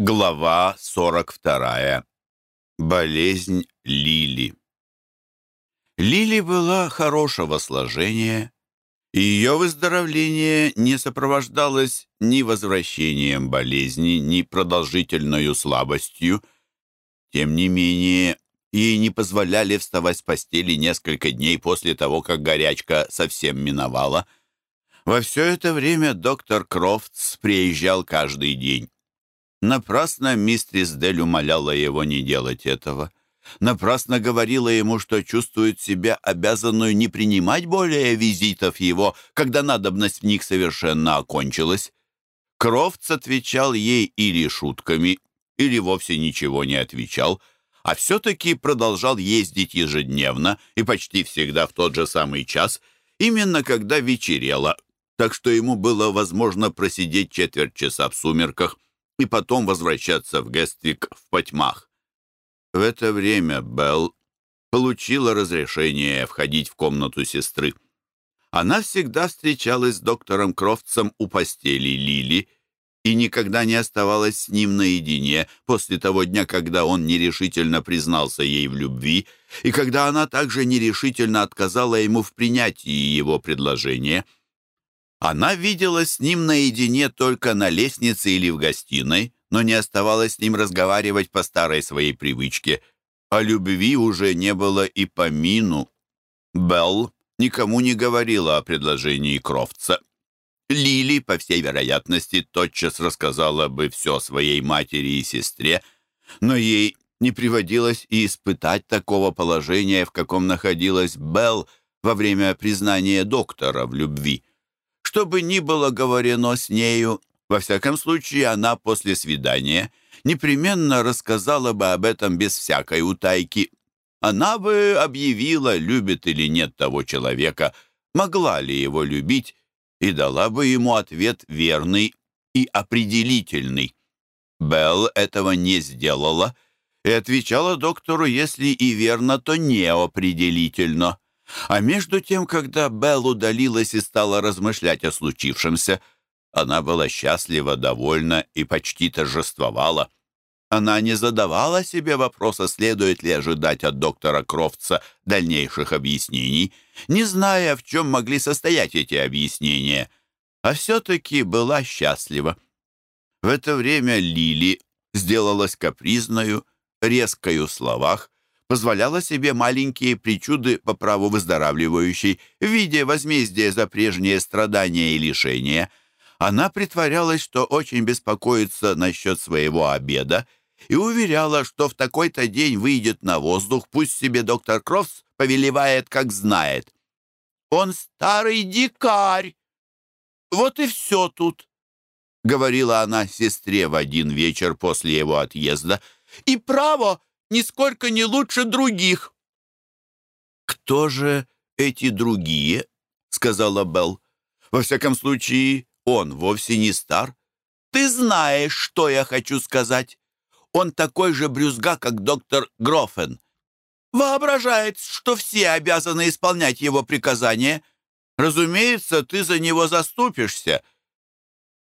Глава 42. Болезнь Лили. Лили была хорошего сложения, и ее выздоровление не сопровождалось ни возвращением болезни, ни продолжительной слабостью. Тем не менее, ей не позволяли вставать с постели несколько дней после того, как горячка совсем миновала. Во все это время доктор Крофтс приезжал каждый день. Напрасно мистрис Дель умоляла его не делать этого. Напрасно говорила ему, что чувствует себя обязанную не принимать более визитов его, когда надобность в них совершенно окончилась. Крофтс отвечал ей или шутками, или вовсе ничего не отвечал, а все-таки продолжал ездить ежедневно и почти всегда в тот же самый час, именно когда вечерело, так что ему было возможно просидеть четверть часа в сумерках – и потом возвращаться в Гествик в потьмах. В это время Белл получила разрешение входить в комнату сестры. Она всегда встречалась с доктором Крофтсом у постели Лили и никогда не оставалась с ним наедине после того дня, когда он нерешительно признался ей в любви и когда она также нерешительно отказала ему в принятии его предложения — она виделась с ним наедине только на лестнице или в гостиной, но не оставалась с ним разговаривать по старой своей привычке. О любви уже не было и помину. Белл никому не говорила о предложении Крофтса. Лили, по всей вероятности, тотчас рассказала бы все своей матери и сестре, но ей не приводилось и испытать такого положения, в каком находилась Белл во время признания доктора в любви. Что бы ни было говорено с нею, во всяком случае она после свидания непременно рассказала бы об этом без всякой утайки. Она бы объявила, любит или нет того человека, могла ли его любить, и дала бы ему ответ верный и определительный. Белл этого не сделала и отвечала доктору, если и верно, то неопределительно. А между тем, когда Белл удалилась и стала размышлять о случившемся, она была счастлива, довольна и почти торжествовала. Она не задавала себе вопроса, следует ли ожидать от доктора Крофтса дальнейших объяснений, не зная, в чем могли состоять эти объяснения, а все-таки была счастлива. В это время Лили сделалась капризною, резкою в словах, позволяла себе маленькие причуды по праву выздоравливающей в виде возмездия за прежние страдания и лишения. Она притворялась, что очень беспокоится насчет своего обеда и уверяла, что в такой-то день выйдет на воздух, пусть себе доктор Крофтс повелевает, как знает. «Он старый дикарь! Вот и все тут!» — говорила она сестре в один вечер после его отъезда. «И право, нисколько не лучше других». «Кто же эти другие?» — сказала Белл. «Во всяком случае, он вовсе не стар. Ты знаешь, что я хочу сказать. Он такой же брюзга, как доктор Грофен. Воображает, что все обязаны исполнять его приказания. Разумеется, ты за него заступишься».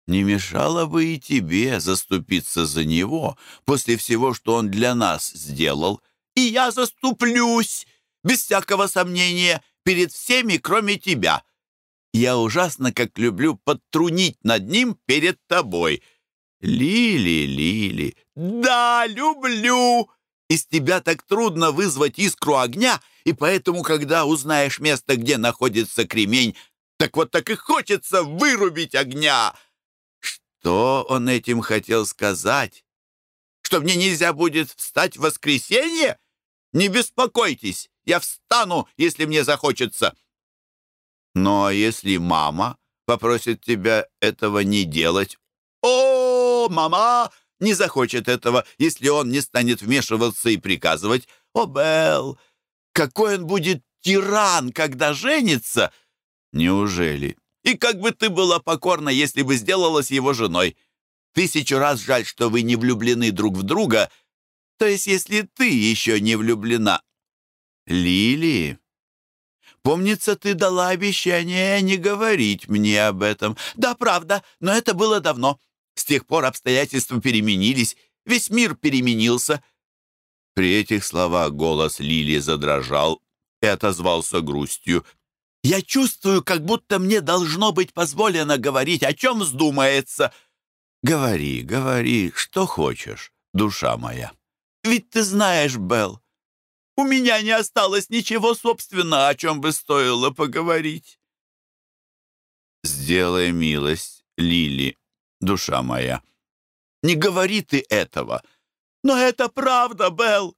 Не мешало бы и тебе заступиться за него после всего, что он для нас сделал. И я заступлюсь, без всякого сомнения, перед всеми, кроме тебя. Я ужасно как люблю подтрунить над ним перед тобой. Лили, Лили, да, люблю. Из тебя так трудно вызвать искру огня, и поэтому, когда узнаешь место, где находится кремень, так вот так и хочется вырубить огня». Что он этим хотел сказать? Что мне нельзя будет встать в воскресенье? Не беспокойтесь, я встану, если мне захочется. Но если мама попросит тебя этого не делать? О, мама не захочет этого, если он не станет вмешиваться и приказывать. О, Белл, какой он будет тиран, когда женится! Неужели? И как бы ты была покорна, если бы сделалась его женой. Тысячу раз жаль, что вы не влюблены друг в друга, то есть если ты еще не влюблена. Лили, помнится, ты дала обещание не говорить мне об этом. Да, правда, но это было давно. С тех пор обстоятельства переменились, весь мир переменился». При этих словах голос Лили задрожал и отозвался грустью. «Я чувствую, как будто мне должно быть позволено говорить, о чем вздумается». «Говори, говори, что хочешь, душа моя». «Ведь ты знаешь, Белл, у меня не осталось ничего собственного, о чем бы стоило поговорить». «Сделай милость, Лили, душа моя». «Не говори ты этого». «Но это правда, Белл.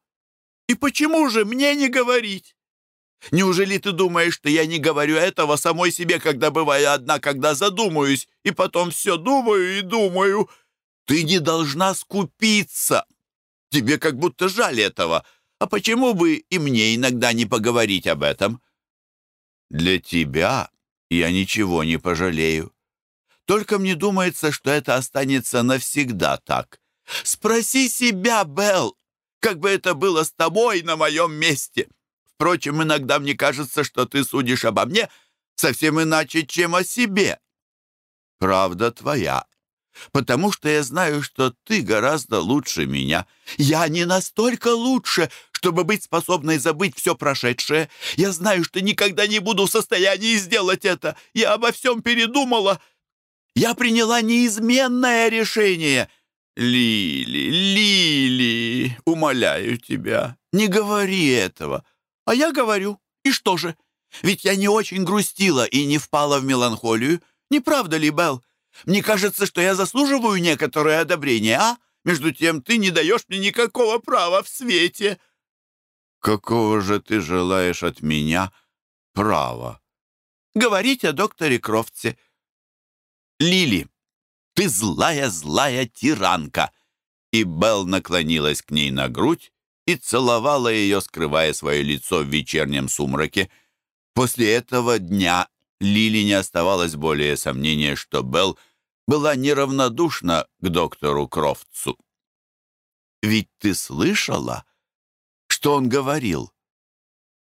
И почему же мне не говорить? Неужели ты думаешь, что я не говорю этого самой себе, когда бываю одна, когда задумаюсь, и потом все думаю и думаю? Ты не должна скупиться. Тебе как будто жаль этого. А почему бы и мне иногда не поговорить об этом? Для тебя я ничего не пожалею. Только мне думается, что это останется навсегда так. Спроси себя, Белл, как бы это было с тобой на моем месте. Впрочем, иногда мне кажется, что ты судишь обо мне совсем иначе, чем о себе. Правда твоя, потому что я знаю, что ты гораздо лучше меня. Я не настолько лучше, чтобы быть способной забыть все прошедшее. Я знаю, что никогда не буду в состоянии сделать это. Я обо всем передумала. Я приняла неизменное решение. Лили, Лили, умоляю тебя, не говори этого. А я говорю. И что же? Ведь я не очень грустила и не впала в меланхолию. Не правда ли, Белл? Мне кажется, что я заслуживаю некоторое одобрение, а? Между тем, ты не даешь мне никакого права в свете». «Какого же ты желаешь от меня права?» «Говорить о докторе Крофтсе». «Лили, ты злая-злая тиранка!» И Белл наклонилась к ней на грудь и целовала ее, скрывая свое лицо в вечернем сумраке. После этого дня Лили не оставалось более сомнения, что Белл была неравнодушна к доктору Крофтсу. «Ведь ты слышала, что он говорил?»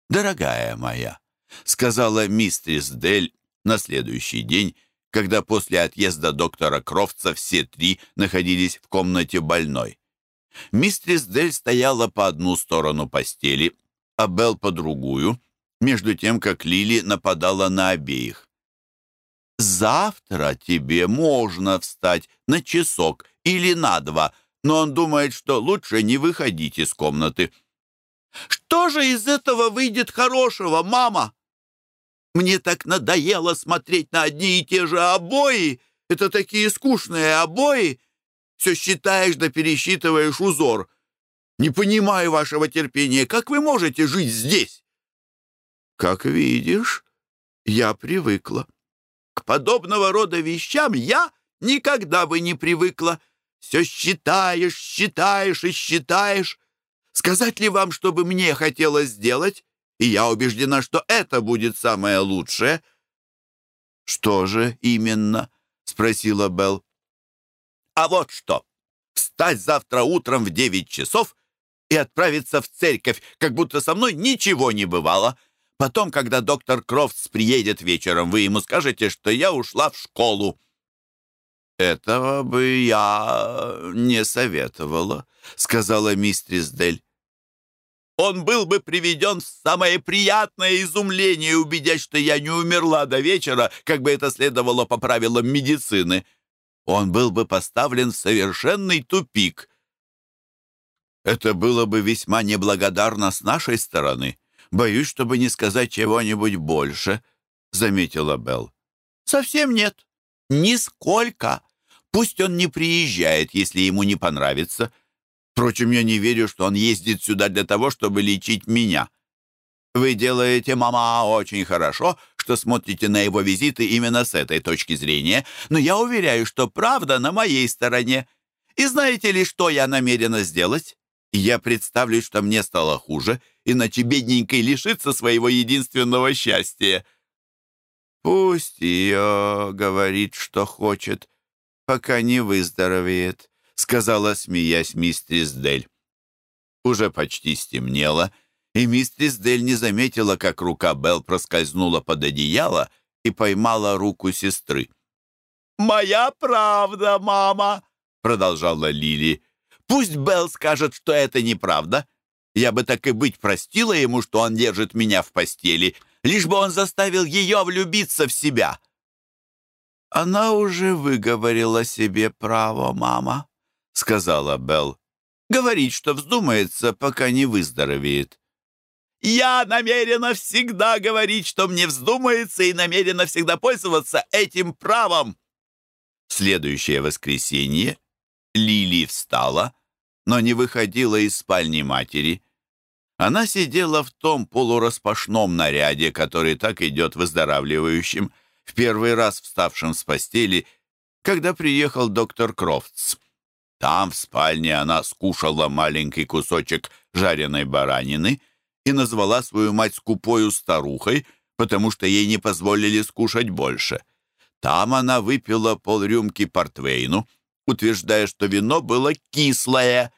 «Дорогая моя», — сказала мистерис Дель на следующий день, когда после отъезда доктора Крофтса все три находились в комнате больной. Мистерис Дель стояла по одну сторону постели, а Белл по другую — между тем, как Лили нападала на обеих. «Завтра тебе можно встать на часок или на два, но он думает, что лучше не выходить из комнаты». «Что же из этого выйдет хорошего, мама?» «Мне так надоело смотреть на одни и те же обои. Это такие скучные обои. Все считаешь да пересчитываешь узор. Не понимаю вашего терпения. Как вы можете жить здесь?» Как видишь, я привыкла. К подобного рода вещам я никогда бы не привыкла. Все считаешь, считаешь и считаешь. Сказать ли вам, что бы мне хотелось сделать? И я убеждена, что это будет самое лучшее. «Что же именно?» — спросила Белл. «А вот что! Встать завтра утром в девять часов и отправиться в церковь, как будто со мной ничего не бывало». Потом, когда доктор Крофтс приедет вечером, вы ему скажете, что я ушла в школу». «Этого бы я не советовала», — сказала мистерис Дель. «Он был бы приведен в самое приятное изумление, убедясь, что я не умерла до вечера, как бы это следовало по правилам медицины. Он был бы поставлен в совершенный тупик. Это было бы весьма неблагодарно с нашей стороны». Боюсь, чтобы не сказать чего-нибудь больше», — заметила Белл. «Совсем нет. Нисколько. Пусть он не приезжает, если ему не понравится. Впрочем, я не верю, что он ездит сюда для того, чтобы лечить меня. Вы делаете, мама, очень хорошо, что смотрите на его визиты именно с этой точки зрения, но я уверяю, что правда на моей стороне. И знаете ли, что я намерена сделать? Я представлю, что мне стало хуже, иначе бедненькой лишится своего единственного счастья. Пусть ее говорит, что хочет, пока не выздоровеет, сказала, смеясь, мистерис Дель. Уже почти стемнело, и мистерис Дель не заметила, как рука Белл проскользнула под одеяло и поймала руку сестры. «Моя правда, мама!» — продолжала Лили. «Пусть Белл скажет, что это неправда. Я бы так и быть простила ему, что он держит меня в постели, лишь бы он заставил ее влюбиться в себя». «Она уже выговорила себе право, мама», — сказала Белл. «Говорить, что вздумается, пока не выздоровеет». «Я намерена всегда говорить, что мне вздумается, и намерена всегда пользоваться этим правом!» следующее воскресенье Лили встала, но не выходила из спальни матери. Она сидела в том полураспашном наряде, который так идет выздоравливающим, в первый раз вставшим с постели, когда приехал доктор Крофтс. Там, в спальне, она скушала маленький кусочек жареной баранины и назвала свою мать скупою старухой, потому что ей не позволили скушать больше. Там она выпила полрюмки портвейну, утверждая, что вино было кислое,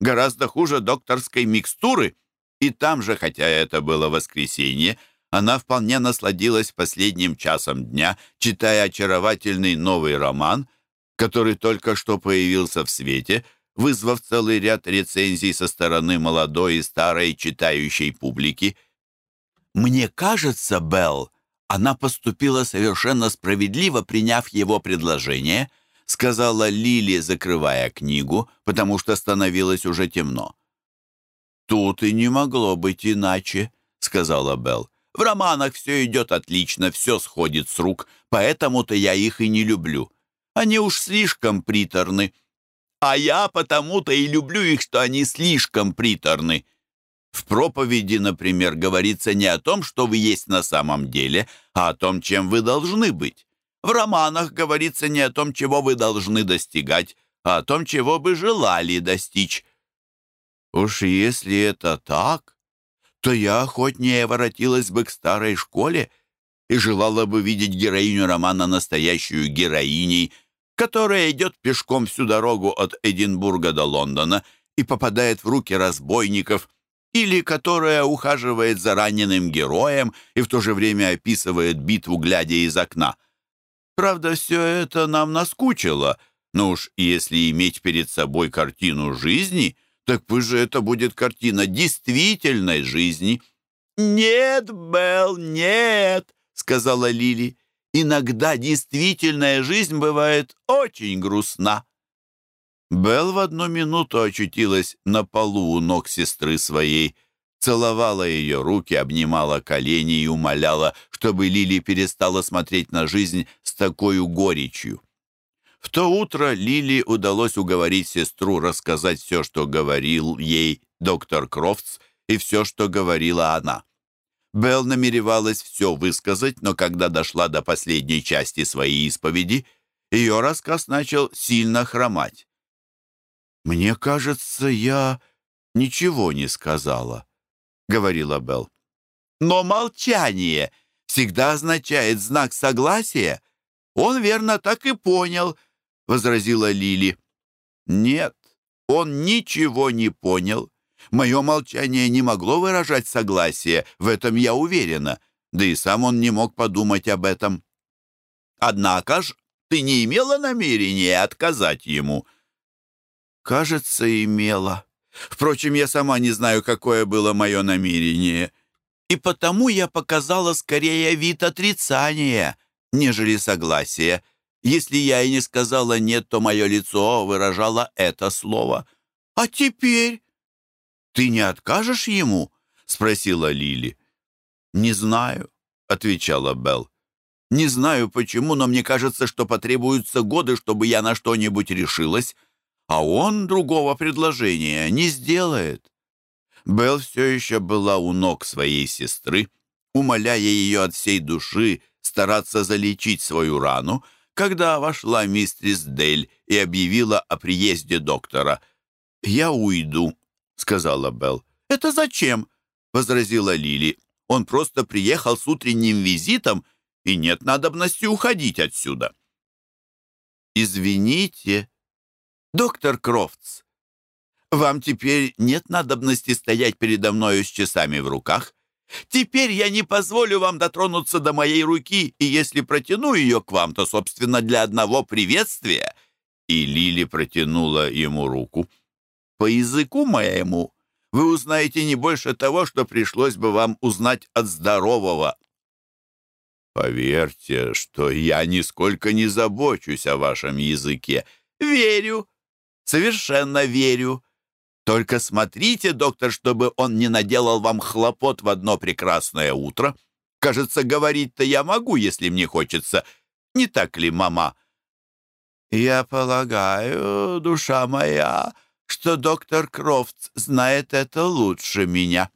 гораздо хуже докторской микстуры. И там же, хотя это было воскресенье, она вполне насладилась последним часом дня, читая очаровательный новый роман, который только что появился в свете, вызвав целый ряд рецензий со стороны молодой и старой читающей публики. «Мне кажется, Белл, она поступила совершенно справедливо, приняв его предложение, сказала Лили, закрывая книгу, потому что становилось уже темно. «Тут и не могло быть иначе», — сказала Белл. «В романах все идет отлично, все сходит с рук, поэтому-то я их и не люблю. Они уж слишком приторны. А я потому-то и люблю их, что они слишком приторны. В проповеди, например, говорится не о том, что вы есть на самом деле, а о том, чем вы должны быть. В романах говорится не о том, чего вы должны достигать, а о том, чего бы желали достичь. Уж если это так, то я охотнее воротилась бы к старой школе и желала бы видеть героиню романа настоящую героиней, которая идет пешком всю дорогу от Эдинбурга до Лондона и попадает в руки разбойников – или которая ухаживает за раненым героем и в то же время описывает битву, глядя из окна. Правда, все это нам наскучило, но уж если иметь перед собой картину жизни, так пусть же это будет картина действительной жизни. «Нет, Белл, нет», — сказала Лили. «Иногда действительная жизнь бывает очень грустна». Белл в одну минуту очутилась на полу у ног сестры своей, целовала ее руки, обнимала колени и умоляла, чтобы Лили перестала смотреть на жизнь с такой горечью. В то утро Лили удалось уговорить сестру рассказать все, что говорил ей доктор Крофтс, и все, что говорила она. Белл намеревалась все высказать, но когда дошла до последней части своей исповеди, ее рассказ начал сильно хромать. «Мне кажется, я ничего не сказала», — говорила Белл. «Но молчание всегда означает знак согласия. Он верно так и понял», — возразила Лили. «Нет, он ничего не понял. Мое молчание не могло выражать согласие, в этом я уверена, да и сам он не мог подумать об этом». «Однако ж ты не имела намерения отказать ему», — Кажется, имела. Впрочем, я сама не знаю, какое было мое намерение. И потому я показала скорее вид отрицания, нежели согласия. Если я и не сказала «нет», то мое лицо выражало это слово. «А теперь?» «Ты не откажешь ему?» — спросила Лили. «Не знаю», — отвечала Белл. «Не знаю почему, но мне кажется, что потребуются годы, чтобы я на что-нибудь решилась а он другого предложения не сделает. Белл все еще была у ног своей сестры, умоляя ее от всей души стараться залечить свою рану, когда вошла мистерис Дель и объявила о приезде доктора. «Я уйду», — сказала Белл. «Это зачем?» — возразила Лили. «Он просто приехал с утренним визитом, и нет надобности уходить отсюда». «Извините», «Доктор Крофтс, вам теперь нет надобности стоять передо мною с часами в руках. Теперь я не позволю вам дотронуться до моей руки, и если протяну ее к вам, то, собственно, для одного приветствия». И Лили протянула ему руку. «По языку моему вы узнаете не больше того, что пришлось бы вам узнать от здорового». «Поверьте, что я нисколько не забочусь о вашем языке. Верю, совершенно верю. Только смотрите, доктор, чтобы он не наделал вам хлопот в одно прекрасное утро. Кажется, говорить-то я могу, если мне хочется. Не так ли, мама?» «Я полагаю, душа моя, что доктор Крофтс знает это лучше меня».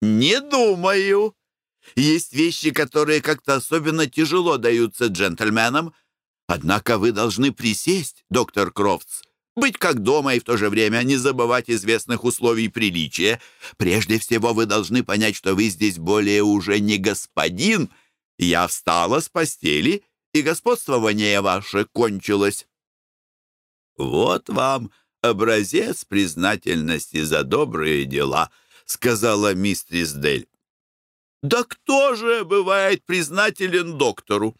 «Не думаю. Есть вещи, которые как-то особенно тяжело даются джентльменам. Однако вы должны присесть, доктор Крофтс, быть как дома и в то же время не забывать известных условий приличия. Прежде всего вы должны понять, что вы здесь более уже не господин. Я встала с постели, и господствование ваше кончилось. Вот вам образец признательности за добрые дела, сказала мистрис Дель. Да кто же бывает признателен доктору?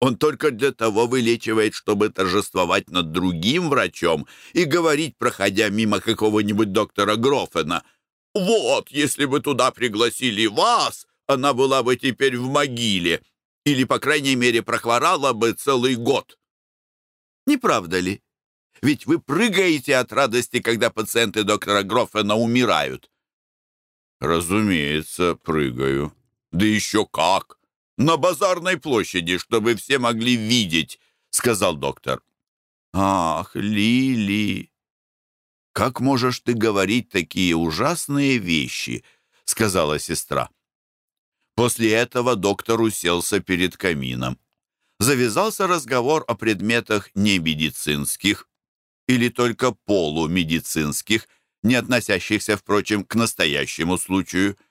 Он только для того вылечивает, чтобы торжествовать над другим врачом и говорить, проходя мимо какого-нибудь доктора Грофена. «Вот, если бы туда пригласили вас, она была бы теперь в могиле, или, по крайней мере, прохворала бы целый год». Не правда ли? Ведь вы прыгаете от радости, когда пациенты доктора Грофена умирают. «Разумеется, прыгаю. Да еще как!» на базарной площади, чтобы все могли видеть», — сказал доктор. «Ах, Лили, как можешь ты говорить такие ужасные вещи?» — сказала сестра. После этого доктор уселся перед камином. Завязался разговор о предметах немедицинских или только полумедицинских, не относящихся, впрочем, к настоящему случаю —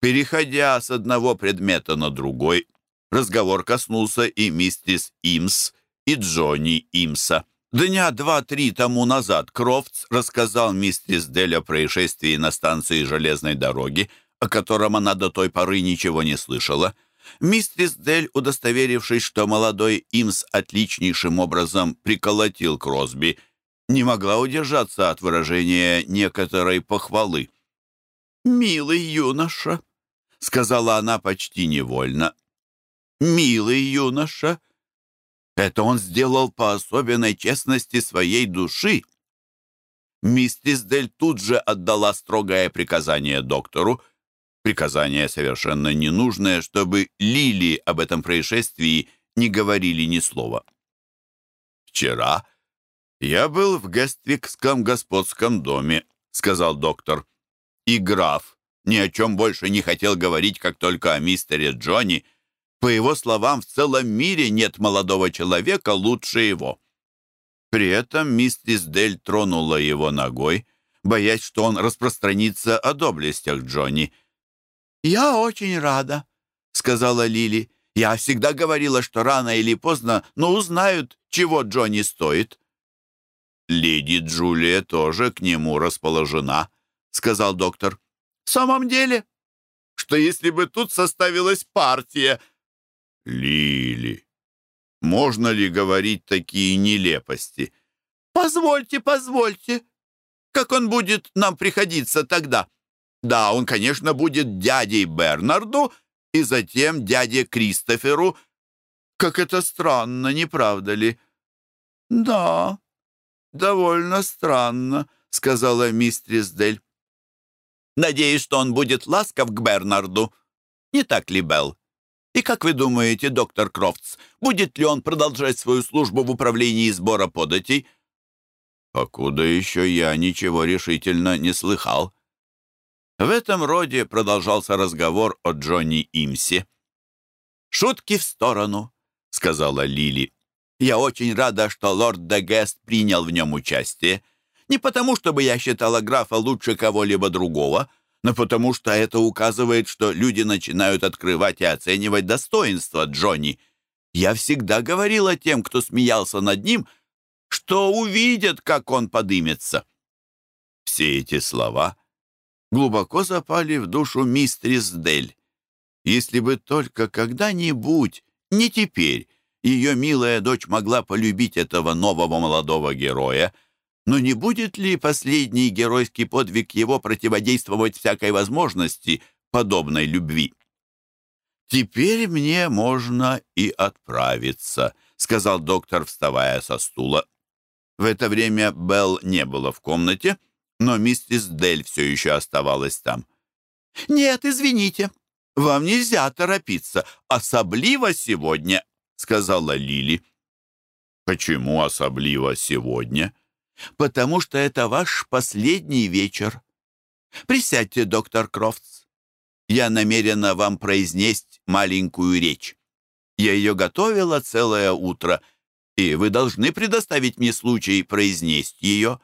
Переходя с одного предмета на другой, разговор коснулся и миссис Имс, и Джонни Имса. Дня два-три тому назад Крофтс рассказал миссис Дель о происшествии на станции железной дороги, о котором она до той поры ничего не слышала. Мистерис Дель, удостоверившись, что молодой Имс отличнейшим образом приколотил Кросби, не могла удержаться от выражения некоторой похвалы. «Милый юноша», — сказала она почти невольно. «Милый юноша, это он сделал по особенной честности своей души». Миссис Дель тут же отдала строгое приказание доктору, приказание совершенно ненужное, чтобы Лили об этом происшествии не говорили ни слова. «Вчера я был в Гествикском господском доме», — сказал доктор. «И граф ни о чем больше не хотел говорить, как только о мистере Джонни. По его словам, в целом мире нет молодого человека лучше его. При этом миссис Дель тронула его ногой, боясь, что он распространится о доблестях Джонни. «Я очень рада», — сказала Лили. «Я всегда говорила, что рано или поздно, но узнают, чего Джонни стоит». «Леди Джулия тоже к нему расположена», — сказал доктор. В самом деле, что если бы тут составилась партия? Лили, можно ли говорить такие нелепости? Позвольте, позвольте. Как он будет нам приходиться тогда? Да, он, конечно, будет дядей Бернарду и затем дяде Кристоферу. Как это странно, не правда ли? Да, довольно странно, сказала мистрис Дель. Надеюсь, что он будет ласков к Бернарду. Не так ли, Белл? И как вы думаете, доктор Крофтс, будет ли он продолжать свою службу в управлении сбора податей? Покуда еще я ничего решительно не слыхал. В этом роде продолжался разговор о Джонни Имсе. «Шутки в сторону», — сказала Лили. «Я очень рада, что лорд Дегест принял в нем участие. Не потому, чтобы я считала графа лучше кого-либо другого, но потому что это указывает, что люди начинают открывать и оценивать достоинства Джонни. Я всегда говорила тем, кто смеялся над ним, что увидят, как он подымется. Все эти слова глубоко запали в душу мистрис Дель, Если бы только когда-нибудь, не теперь, ее милая дочь могла полюбить этого нового молодого героя, но не будет ли последний геройский подвиг его противодействовать всякой возможности подобной любви? «Теперь мне можно и отправиться», — сказал доктор, вставая со стула. В это время Белл не было в комнате, но миссис Дель все еще оставалась там. «Нет, извините, вам нельзя торопиться, особливо сегодня», — сказала Лили. «Почему особливо сегодня?» «Потому что это ваш последний вечер. Присядьте, доктор Крофтс. Я намерена вам произнести маленькую речь. Я ее готовила целое утро, и вы должны предоставить мне случай произнести ее».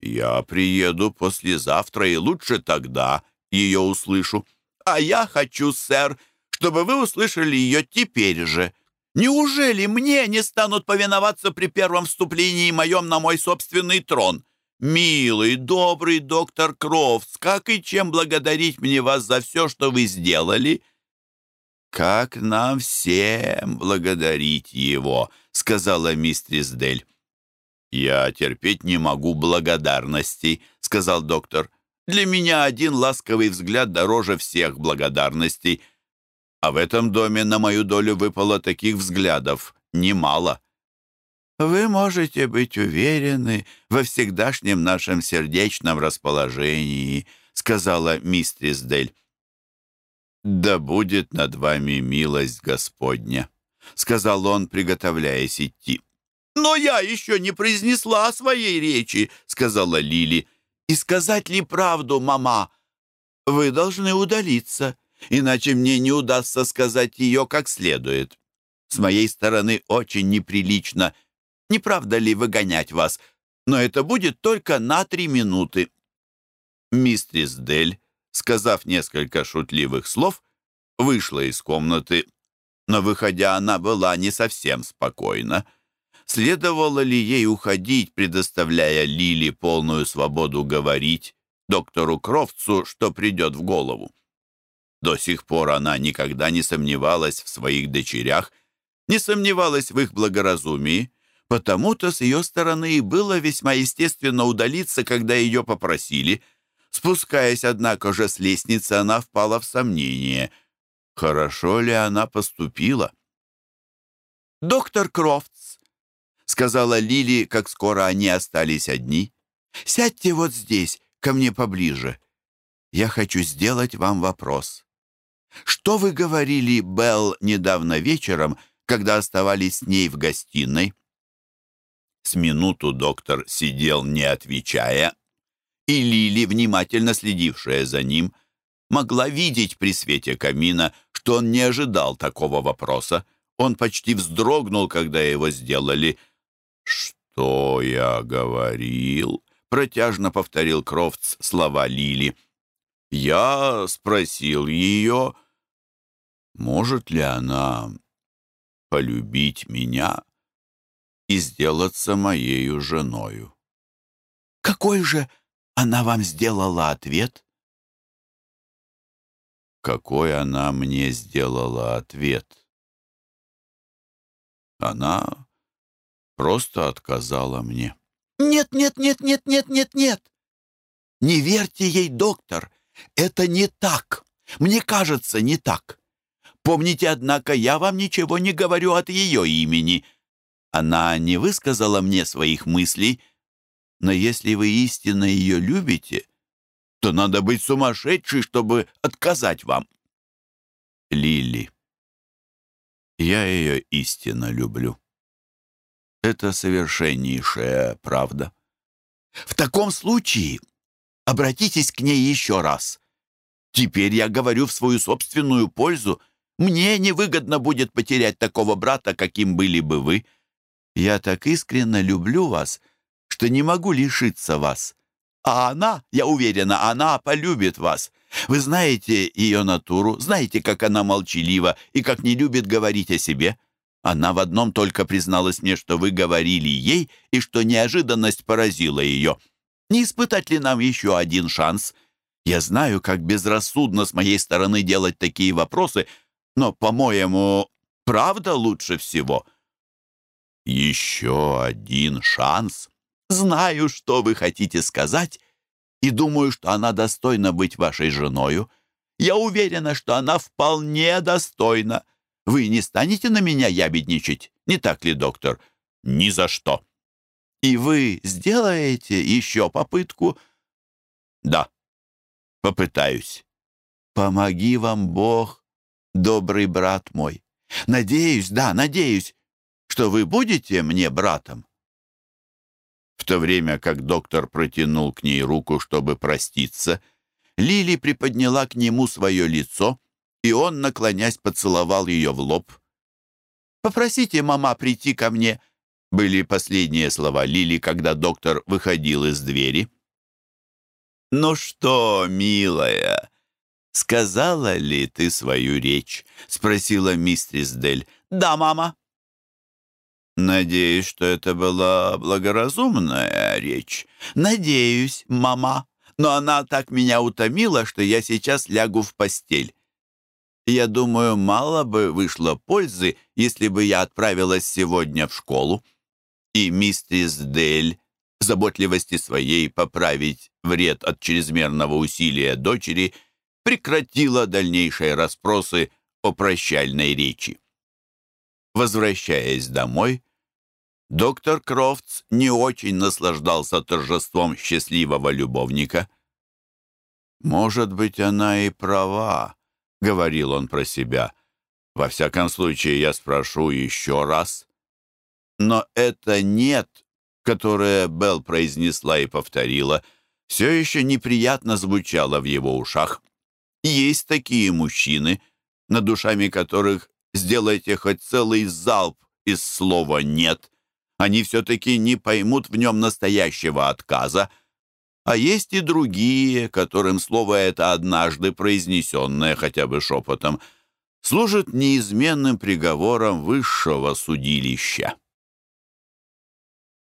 «Я приеду послезавтра, и лучше тогда ее услышу». «А я хочу, сэр, чтобы вы услышали ее теперь же. Неужели мне не станут повиноваться при первом вступлении моем на мой собственный трон? Милый, добрый доктор Крофтс, как и чем благодарить мне вас за все, что вы сделали?» «Как нам всем благодарить его», — сказала мистерис Дель. «Я терпеть не могу благодарностей», — сказал доктор. «Для меня один ласковый взгляд дороже всех благодарностей. А в этом доме на мою долю выпало таких взглядов немало». «Вы можете быть уверены во всегдашнем нашем сердечном расположении», — сказала мистерис Дель. «Да будет над вами милость Господня», — сказал он, приготовляясь идти. «Но я еще не произнесла своей речи», — сказала Лили. «И сказать ли правду, мама? Вы должны удалиться, иначе мне не удастся сказать ее как следует. С моей стороны очень неприлично, не правда ли, выгонять вас, но это будет только на три минуты». Мистрис Дель сказав несколько шутливых слов, вышла из комнаты, но, выходя, она была не совсем спокойна. Следовало ли ей уходить, предоставляя Лили полную свободу говорить доктору Кровцу, что придет в голову? До сих пор она никогда не сомневалась в своих дочерях, не сомневалась в их благоразумии, потому-то с ее стороны и было весьма естественно удалиться, когда ее попросили — Спускаясь, однако же, с лестницы, она впала в сомнение. Хорошо ли она поступила? «Доктор Крофтс», — сказала Лили, как скоро они остались одни, — «сядьте вот здесь, ко мне поближе. Я хочу сделать вам вопрос. Что вы говорили, Белл, недавно вечером, когда оставались с ней в гостиной?» С минуту доктор сидел, не отвечая, и Лили, внимательно следившая за ним, могла видеть при свете камина, что он не ожидал такого вопроса. Он почти вздрогнул, когда его сделали. «Что я говорил?» — протяжно повторил Крофтс слова Лили. «Я спросил ее, может ли она полюбить меня и сделаться моею женою». «Какой же она вам сделала ответ? Какой она мне сделала ответ? Она просто отказала мне. Нет, нет, нет, нет, нет, нет, нет. Не верьте ей, доктор. Это не так. Мне кажется, не так. Помните, однако, я вам ничего не говорю от ее имени. Она не высказала мне своих мыслей, но если вы истинно ее любите, то надо быть сумасшедшей, чтобы отказать вам. Лили. Я ее истинно люблю. Это совершеннейшая правда. В таком случае обратитесь к ней еще раз. Теперь я говорю в свою собственную пользу. Мне невыгодно будет потерять такого брата, каким были бы вы. Я так искренне люблю вас, что не могу лишиться вас. А она, я уверена, она полюбит вас. Вы знаете ее натуру, знаете, как она молчалива и как не любит говорить о себе. Она в одном только призналась мне, что вы говорили ей, и что неожиданность поразила ее. Не испытать ли нам еще один шанс? Я знаю, как безрассудно с моей стороны делать такие вопросы, но, по-моему, правда лучше всего. Еще один шанс. Знаю, что вы хотите сказать, и думаю, что она достойна быть вашей женою. Я уверена, что она вполне достойна. Вы не станете на меня ябедничать, не так ли, доктор? Ни за что. И вы сделаете еще попытку? Да, попытаюсь. Помоги вам Бог, добрый брат мой. Надеюсь, да, надеюсь, что вы будете мне братом. В то время как доктор протянул к ней руку, чтобы проститься, Лили приподняла к нему свое лицо, и он, наклонясь, поцеловал ее в лоб. «Попросите мама прийти ко мне», были последние слова Лили, когда доктор выходил из двери. «Ну что, милая, сказала ли ты свою речь?» — спросила мистерис Дель. «Да, мама». «Надеюсь, что это была благоразумная речь». «Надеюсь, мама. Но она так меня утомила, что я сейчас лягу в постель. Я думаю, мало бы вышло пользы, если бы я отправилась сегодня в школу» и мистерис Дель заботливости своей поправить вред от чрезмерного усилия дочери прекратила дальнейшие расспросы о прощальной речи. Возвращаясь домой, доктор Крофтс не очень наслаждался торжеством счастливого любовника. «Может быть, она и права», — говорил он про себя. «Во всяком случае, я спрошу еще раз, но это «нет», которое Белл произнесла и повторила, все еще неприятно звучало в его ушах. Есть такие мужчины, над душами которых сделайте хоть целый залп из слова «нет», они все-таки не поймут в нем настоящего отказа, а есть и другие, которым слово это однажды произнесенное хотя бы шепотом, служит неизменным приговором высшего судилища.